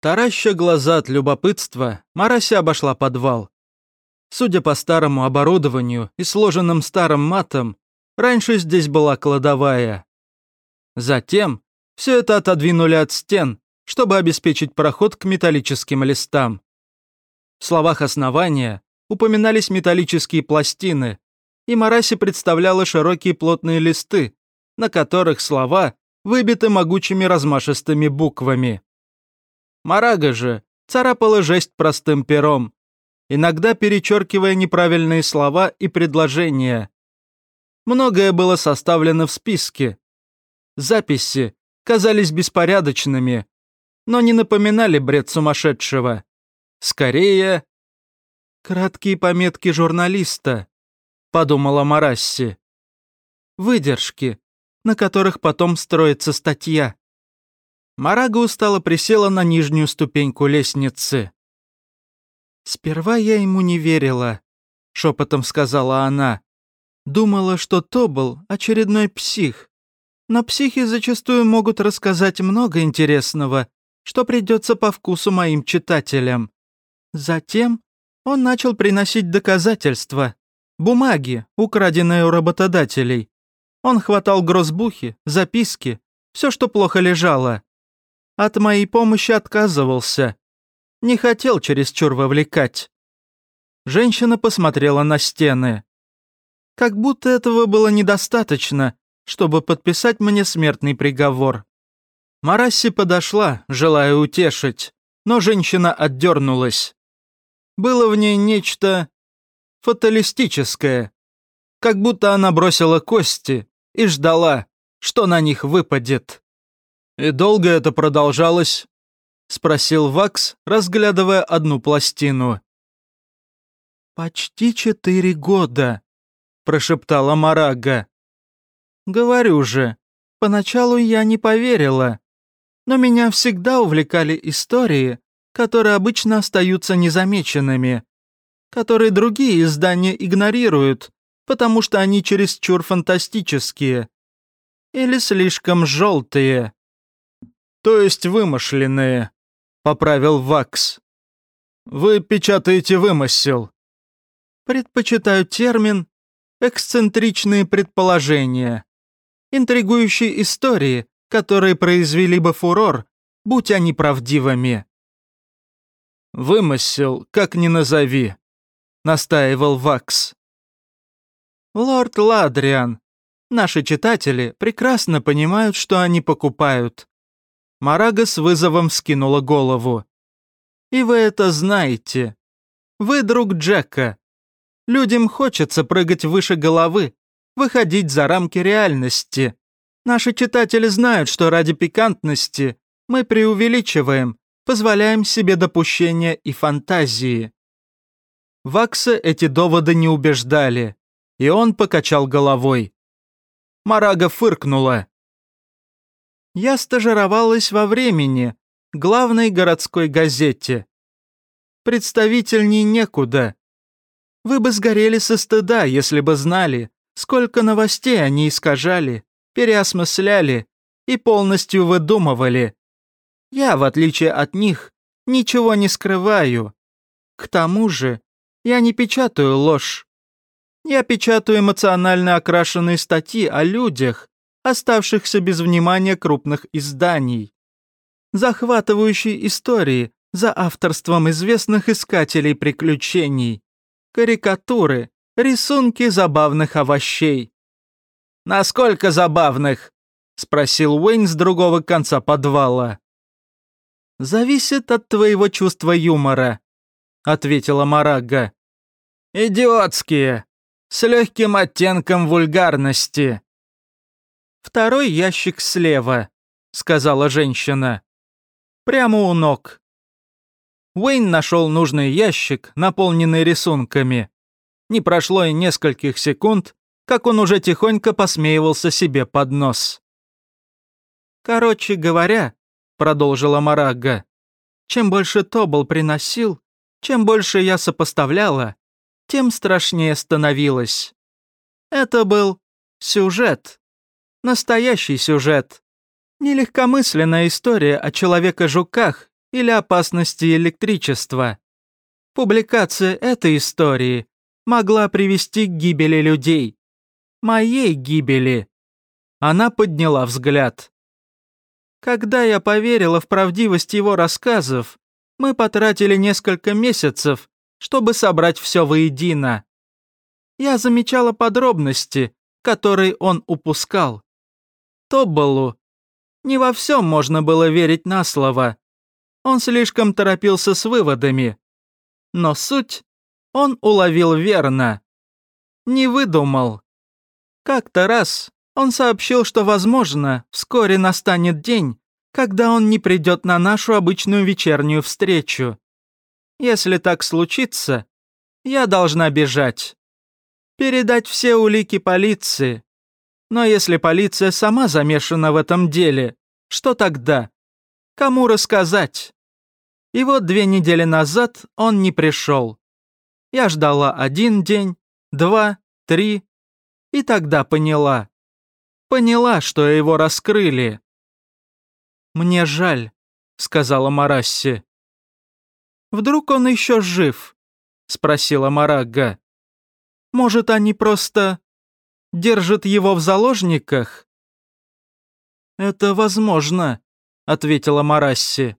Тараща глаза от любопытства, Марася обошла подвал. Судя по старому оборудованию и сложенным старым матам, раньше здесь была кладовая. Затем все это отодвинули от стен, чтобы обеспечить проход к металлическим листам. В словах основания упоминались металлические пластины, и Мараси представляла широкие плотные листы, на которых слова выбиты могучими размашистыми буквами. Марага же царапала жесть простым пером, иногда перечеркивая неправильные слова и предложения. Многое было составлено в списке. Записи казались беспорядочными, но не напоминали бред сумасшедшего. Скорее, краткие пометки журналиста, подумала Марасси. Выдержки, на которых потом строится статья. Марага устало присела на нижнюю ступеньку лестницы. «Сперва я ему не верила», — шепотом сказала она. «Думала, что то был очередной псих. Но психи зачастую могут рассказать много интересного, что придется по вкусу моим читателям. Затем он начал приносить доказательства, бумаги, украденные у работодателей. Он хватал грозбухи, записки, все, что плохо лежало. От моей помощи отказывался. Не хотел чересчур вовлекать. Женщина посмотрела на стены. Как будто этого было недостаточно, чтобы подписать мне смертный приговор. Марасси подошла, желая утешить, но женщина отдернулась. Было в ней нечто фаталистическое, как будто она бросила кости и ждала, что на них выпадет. «И долго это продолжалось?» — спросил Вакс, разглядывая одну пластину. «Почти четыре года», — прошептала Марага. «Говорю же, поначалу я не поверила, но меня всегда увлекали истории, которые обычно остаются незамеченными, которые другие издания игнорируют, потому что они чересчур фантастические или слишком желтые. «То есть вымышленные», — поправил Вакс. «Вы печатаете вымысел». Предпочитаю термин «эксцентричные предположения», интригующие истории, которые произвели бы фурор, будь они правдивыми. «Вымысел, как ни назови», — настаивал Вакс. «Лорд Ладриан, наши читатели прекрасно понимают, что они покупают. Марага с вызовом вскинула голову. «И вы это знаете. Вы друг Джека. Людям хочется прыгать выше головы, выходить за рамки реальности. Наши читатели знают, что ради пикантности мы преувеличиваем, позволяем себе допущения и фантазии». Вакса эти доводы не убеждали, и он покачал головой. Марага фыркнула. Я стажировалась во времени, главной городской газете. Представительней некуда. Вы бы сгорели со стыда, если бы знали, сколько новостей они искажали, переосмысляли и полностью выдумывали. Я, в отличие от них, ничего не скрываю. К тому же, я не печатаю ложь. Я печатаю эмоционально окрашенные статьи о людях, оставшихся без внимания крупных изданий. Захватывающие истории за авторством известных искателей приключений. Карикатуры, рисунки забавных овощей. «Насколько забавных?» — спросил Уэйн с другого конца подвала. «Зависит от твоего чувства юмора», — ответила Марага. «Идиотские, с легким оттенком вульгарности», «Второй ящик слева», — сказала женщина. «Прямо у ног». Уэйн нашел нужный ящик, наполненный рисунками. Не прошло и нескольких секунд, как он уже тихонько посмеивался себе под нос. «Короче говоря», — продолжила Марагга, «чем больше Тобл приносил, чем больше я сопоставляла, тем страшнее становилось. Это был сюжет. Настоящий сюжет. Нелегкомысленная история о человека-жуках или опасности электричества. Публикация этой истории могла привести к гибели людей. Моей гибели. Она подняла взгляд. Когда я поверила в правдивость его рассказов, мы потратили несколько месяцев, чтобы собрать все воедино. Я замечала подробности, которые он упускал. Тоббалу не во всем можно было верить на слово. Он слишком торопился с выводами. Но суть он уловил верно. Не выдумал. Как-то раз он сообщил, что, возможно, вскоре настанет день, когда он не придет на нашу обычную вечернюю встречу. Если так случится, я должна бежать. Передать все улики полиции. Но если полиция сама замешана в этом деле, что тогда? Кому рассказать? И вот две недели назад он не пришел. Я ждала один день, два, три, и тогда поняла. Поняла, что его раскрыли. «Мне жаль», — сказала Марасси. «Вдруг он еще жив?» — спросила Марагга. «Может, они просто держат его в заложниках?» «Это возможно», — ответила Марасси.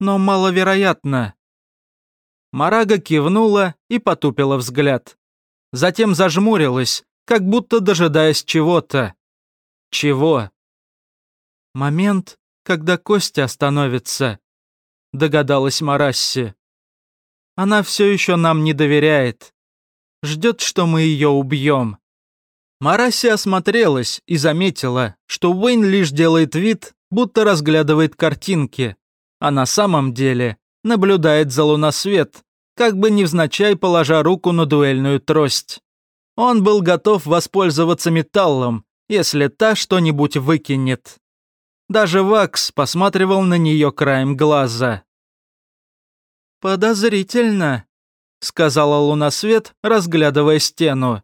«Но маловероятно». Марага кивнула и потупила взгляд. Затем зажмурилась, как будто дожидаясь чего-то. Чего? Момент, когда Костя остановится, догадалась Марасси. Она все еще нам не доверяет. Ждет, что мы ее убьем. Мараси осмотрелась и заметила, что Уэйн лишь делает вид, будто разглядывает картинки, а на самом деле наблюдает за луносвет, как бы невзначай положа руку на дуэльную трость. Он был готов воспользоваться металлом, если та что-нибудь выкинет. Даже Вакс посматривал на нее краем глаза. «Подозрительно», — сказала Лунасвет, разглядывая стену.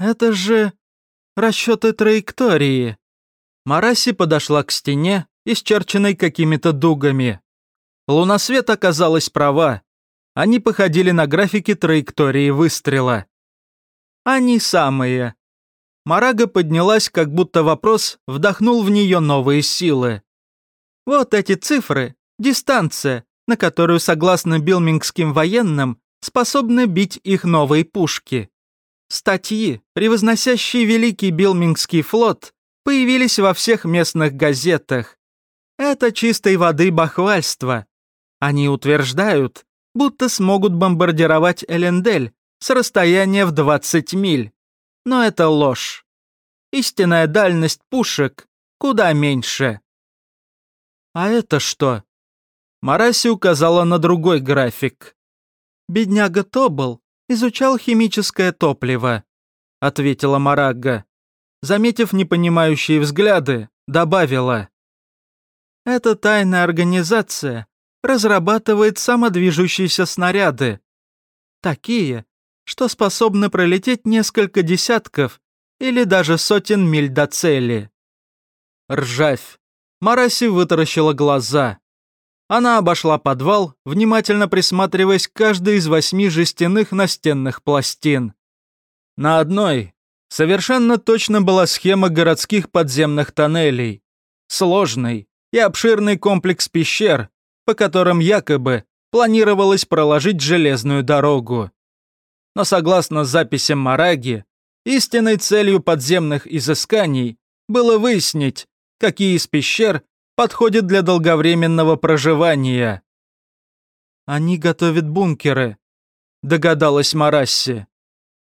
«Это же расчеты траектории». Мараси подошла к стене, исчерченной какими-то дугами. Лунасвет оказалась права. Они походили на графики траектории выстрела. Они самые. Марага поднялась, как будто вопрос вдохнул в нее новые силы. Вот эти цифры, дистанция, на которую, согласно билмингским военным, способны бить их новые пушки. Статьи, превозносящие Великий Билмингский флот, появились во всех местных газетах. Это чистой воды бахвальство. Они утверждают, будто смогут бомбардировать Элендель с расстояния в 20 миль. Но это ложь. Истинная дальность пушек куда меньше. А это что? Мараси указала на другой график. Бедняга Тобл изучал химическое топливо», — ответила Марагга. Заметив непонимающие взгляды, добавила. «Эта тайная организация разрабатывает самодвижущиеся снаряды. Такие, что способны пролететь несколько десятков или даже сотен миль до цели». Ржавь. Мараси вытаращила глаза. Она обошла подвал, внимательно присматриваясь к каждой из восьми жестяных настенных пластин. На одной совершенно точно была схема городских подземных тоннелей. Сложный и обширный комплекс пещер, по которым якобы планировалось проложить железную дорогу. Но согласно записям Мараги, истинной целью подземных изысканий было выяснить, какие из пещер подходит для долговременного проживания. Они готовят бункеры, догадалась Марасси.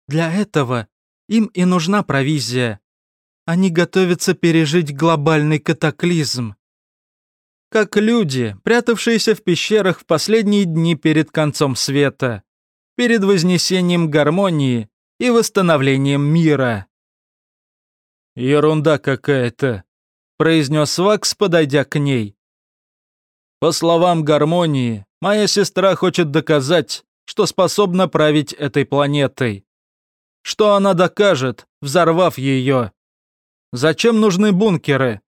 Для этого им и нужна провизия. Они готовятся пережить глобальный катаклизм. Как люди, прятавшиеся в пещерах в последние дни перед концом света, перед вознесением гармонии и восстановлением мира. Ерунда какая-то, произнес Вакс, подойдя к ней. По словам гармонии, моя сестра хочет доказать, что способна править этой планетой. Что она докажет, взорвав ее? Зачем нужны бункеры?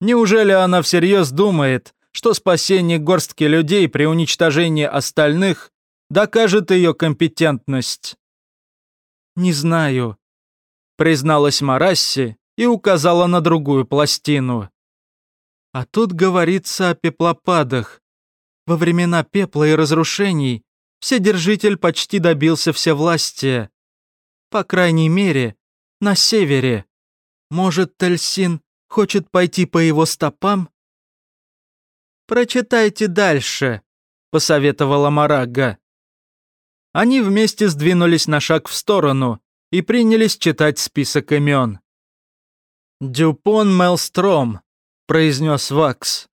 Неужели она всерьез думает, что спасение горстки людей при уничтожении остальных докажет ее компетентность. «Не знаю», — призналась Марасси и указала на другую пластину. А тут говорится о пеплопадах. Во времена пепла и разрушений Вседержитель почти добился всевластия. По крайней мере, на севере. Может, Тельсин хочет пойти по его стопам? «Прочитайте дальше», — посоветовала Марагга. Они вместе сдвинулись на шаг в сторону и принялись читать список имен. «Дюпон Мелстром», — произнес Вакс.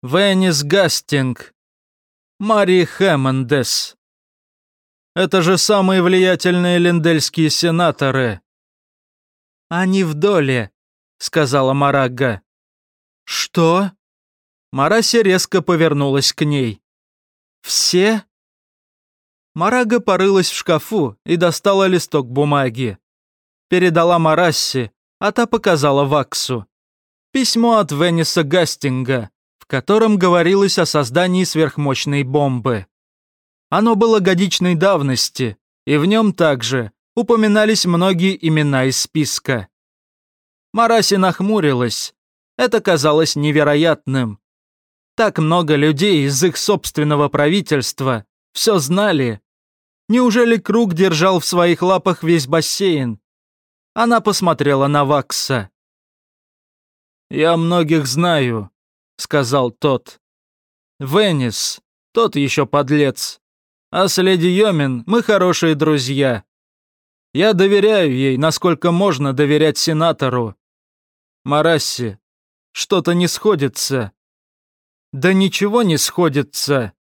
«Веннис Гастинг». «Мари Хэммондес». «Это же самые влиятельные линдельские сенаторы». «Они в доле», — сказала Марагга. «Что?» Мараси резко повернулась к ней. «Все?» Марага порылась в шкафу и достала листок бумаги. Передала Марасси, а та показала Ваксу. Письмо от Венниса Гастинга, в котором говорилось о создании сверхмощной бомбы. Оно было годичной давности, и в нем также упоминались многие имена из списка. Мараси нахмурилась. Это казалось невероятным. Так много людей из их собственного правительства все знали Неужели Круг держал в своих лапах весь бассейн? Она посмотрела на Вакса. «Я многих знаю», — сказал тот. «Веннис, тот еще подлец. А с леди Йомин мы хорошие друзья. Я доверяю ей, насколько можно доверять сенатору. Марасси, что-то не сходится». «Да ничего не сходится»,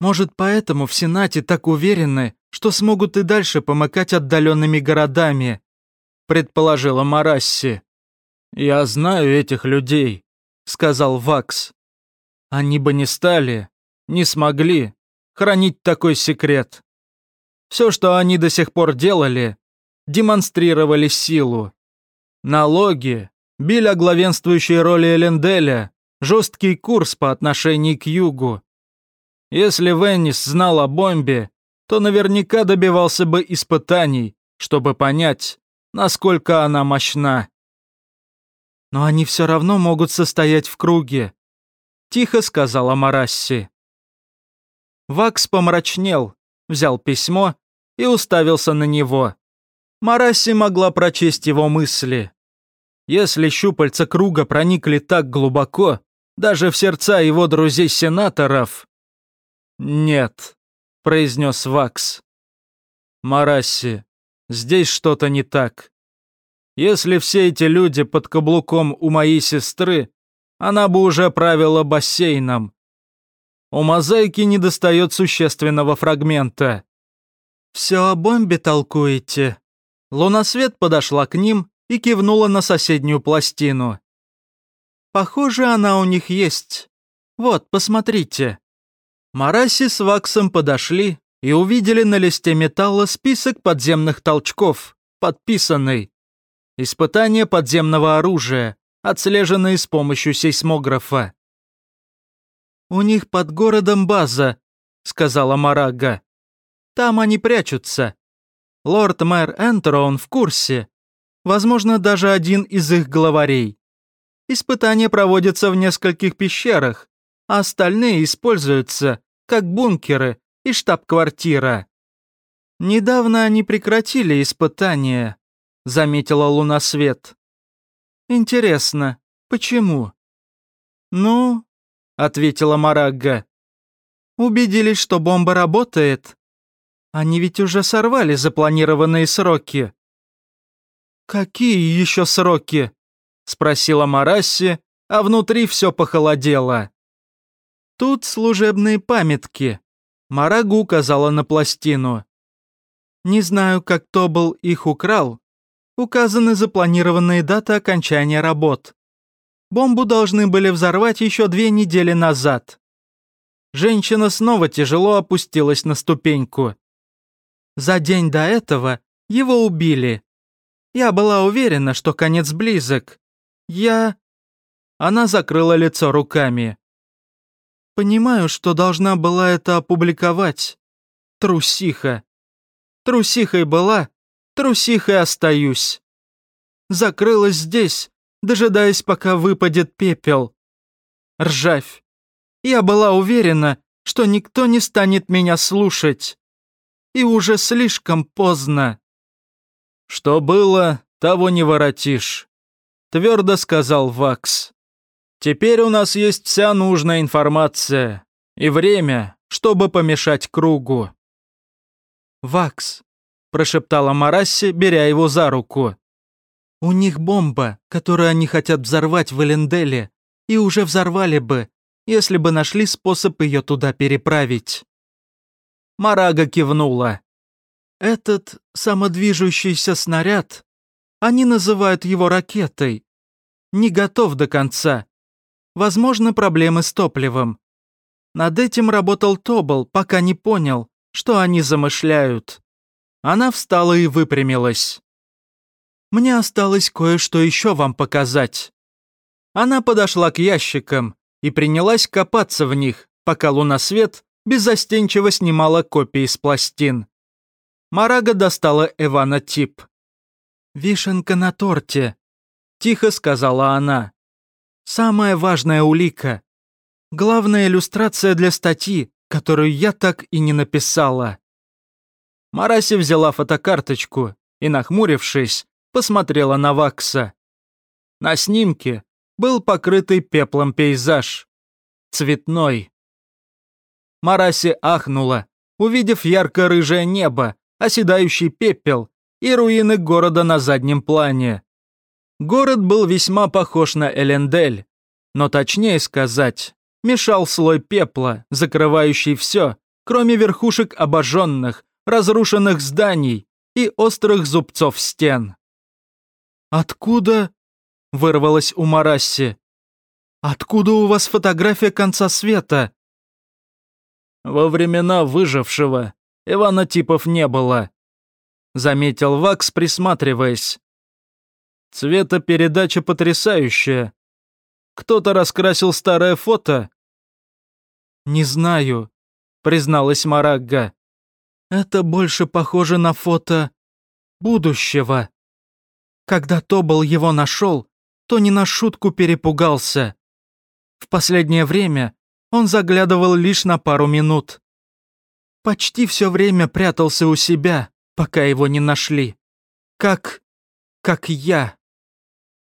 может, поэтому в Сенате так уверены, что смогут и дальше помыкать отдаленными городами», предположила Марасси. «Я знаю этих людей», — сказал Вакс. «Они бы не стали, не смогли хранить такой секрет. Все, что они до сих пор делали, демонстрировали силу. Налоги, били о главенствующей роли Эленделя, жесткий курс по отношению к югу, если Веннис знал о бомбе, то наверняка добивался бы испытаний, чтобы понять, насколько она мощна. «Но они все равно могут состоять в круге», — тихо сказала Марасси. Вакс помрачнел, взял письмо и уставился на него. Марасси могла прочесть его мысли. Если щупальца круга проникли так глубоко, даже в сердца его друзей-сенаторов, «Нет», — произнес Вакс. «Марасси, здесь что-то не так. Если все эти люди под каблуком у моей сестры, она бы уже правила бассейном. У мозаики недостает существенного фрагмента». «Все о бомбе толкуете?» Лунасвет подошла к ним и кивнула на соседнюю пластину. «Похоже, она у них есть. Вот, посмотрите». Мараси с Ваксом подошли и увидели на листе металла список подземных толчков, подписанный. Испытание подземного оружия, отслеженное с помощью сейсмографа. «У них под городом база», — сказала Марага. «Там они прячутся. Лорд-мэр Энтерон в курсе. Возможно, даже один из их главарей. Испытания проводятся в нескольких пещерах, а остальные используются как бункеры и штаб-квартира. Недавно они прекратили испытания, заметила Лунасвет. Интересно, почему? Ну, ответила Марагга. Убедились, что бомба работает. Они ведь уже сорвали запланированные сроки. Какие еще сроки? спросила Марасси, а внутри все похолодело. «Тут служебные памятки», — Марагу указала на пластину. «Не знаю, как Тобл их украл. Указаны запланированные даты окончания работ. Бомбу должны были взорвать еще две недели назад». Женщина снова тяжело опустилась на ступеньку. За день до этого его убили. Я была уверена, что конец близок. Я... Она закрыла лицо руками. Понимаю, что должна была это опубликовать. Трусиха. Трусихой была, трусихой остаюсь. Закрылась здесь, дожидаясь, пока выпадет пепел. Ржавь. Я была уверена, что никто не станет меня слушать. И уже слишком поздно. Что было, того не воротишь, твердо сказал Вакс. Теперь у нас есть вся нужная информация и время, чтобы помешать кругу. «Вакс», – прошептала Марасси, беря его за руку. «У них бомба, которую они хотят взорвать в Эленделе, и уже взорвали бы, если бы нашли способ ее туда переправить». Марага кивнула. «Этот самодвижущийся снаряд, они называют его ракетой, не готов до конца. Возможно, проблемы с топливом. Над этим работал Тобл, пока не понял, что они замышляют. Она встала и выпрямилась. «Мне осталось кое-что еще вам показать». Она подошла к ящикам и принялась копаться в них, пока лунасвет беззастенчиво снимала копии с пластин. Марага достала Эвана Тип. «Вишенка на торте», — тихо сказала она. «Самая важная улика. Главная иллюстрация для статьи, которую я так и не написала». Мараси взяла фотокарточку и, нахмурившись, посмотрела на Вакса. На снимке был покрытый пеплом пейзаж. Цветной. Мараси ахнула, увидев ярко-рыжее небо, оседающий пепел и руины города на заднем плане. Город был весьма похож на Элендель, но точнее сказать, мешал слой пепла, закрывающий все, кроме верхушек обожженных, разрушенных зданий и острых зубцов стен. «Откуда?» — вырвалось у Марасси. «Откуда у вас фотография конца света?» «Во времена выжившего Ивана Типов не было», — заметил Вакс, присматриваясь. «Цветопередача потрясающая. Кто-то раскрасил старое фото?» «Не знаю», — призналась Марагга. «Это больше похоже на фото будущего. Когда Тобол его нашел, то не на шутку перепугался. В последнее время он заглядывал лишь на пару минут. Почти все время прятался у себя, пока его не нашли. Как... как я.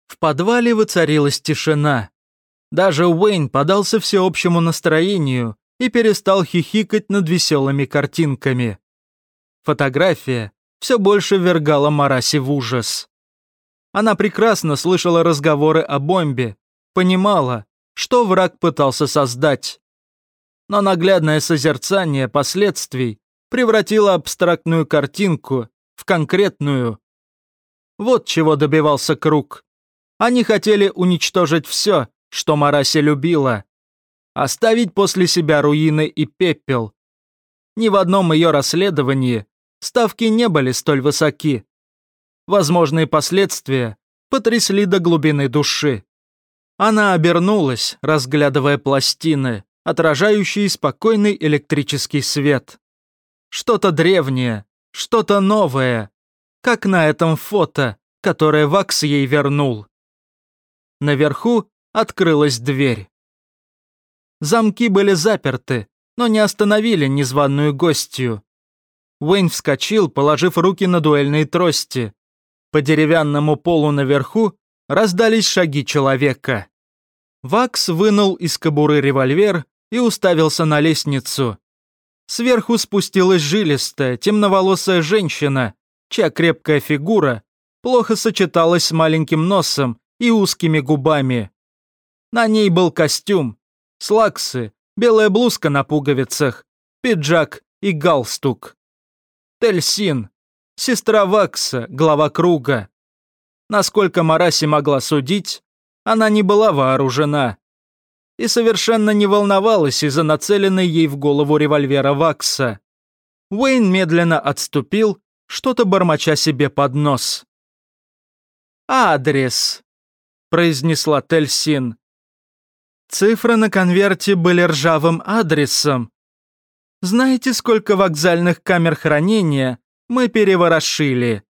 В подвале воцарилась тишина. Даже Уэйн подался всеобщему настроению и перестал хихикать над веселыми картинками. Фотография все больше вергала Мараси в ужас. Она прекрасно слышала разговоры о бомбе, понимала, что враг пытался создать но наглядное созерцание последствий превратило абстрактную картинку в конкретную. Вот чего добивался Круг. Они хотели уничтожить все, что Мараси любила. Оставить после себя руины и пепел. Ни в одном ее расследовании ставки не были столь высоки. Возможные последствия потрясли до глубины души. Она обернулась, разглядывая пластины отражающий спокойный электрический свет. Что-то древнее, что-то новое, как на этом фото, которое Вакс ей вернул. Наверху открылась дверь. Замки были заперты, но не остановили незваную гостью. Уэйн вскочил, положив руки на дуэльные трости. По деревянному полу наверху раздались шаги человека. Вакс вынул из кобуры револьвер и уставился на лестницу. Сверху спустилась жилистая, темноволосая женщина, чья крепкая фигура плохо сочеталась с маленьким носом и узкими губами. На ней был костюм, слаксы, белая блузка на пуговицах, пиджак и галстук. Тельсин, сестра Вакса, глава круга. Насколько Мараси могла судить, она не была вооружена и совершенно не волновалась из-за нацеленной ей в голову револьвера Вакса. Уэйн медленно отступил, что-то бормоча себе под нос. «Адрес», — произнесла Тельсин. Цифры на конверте были ржавым адресом. Знаете, сколько вокзальных камер хранения мы переворошили?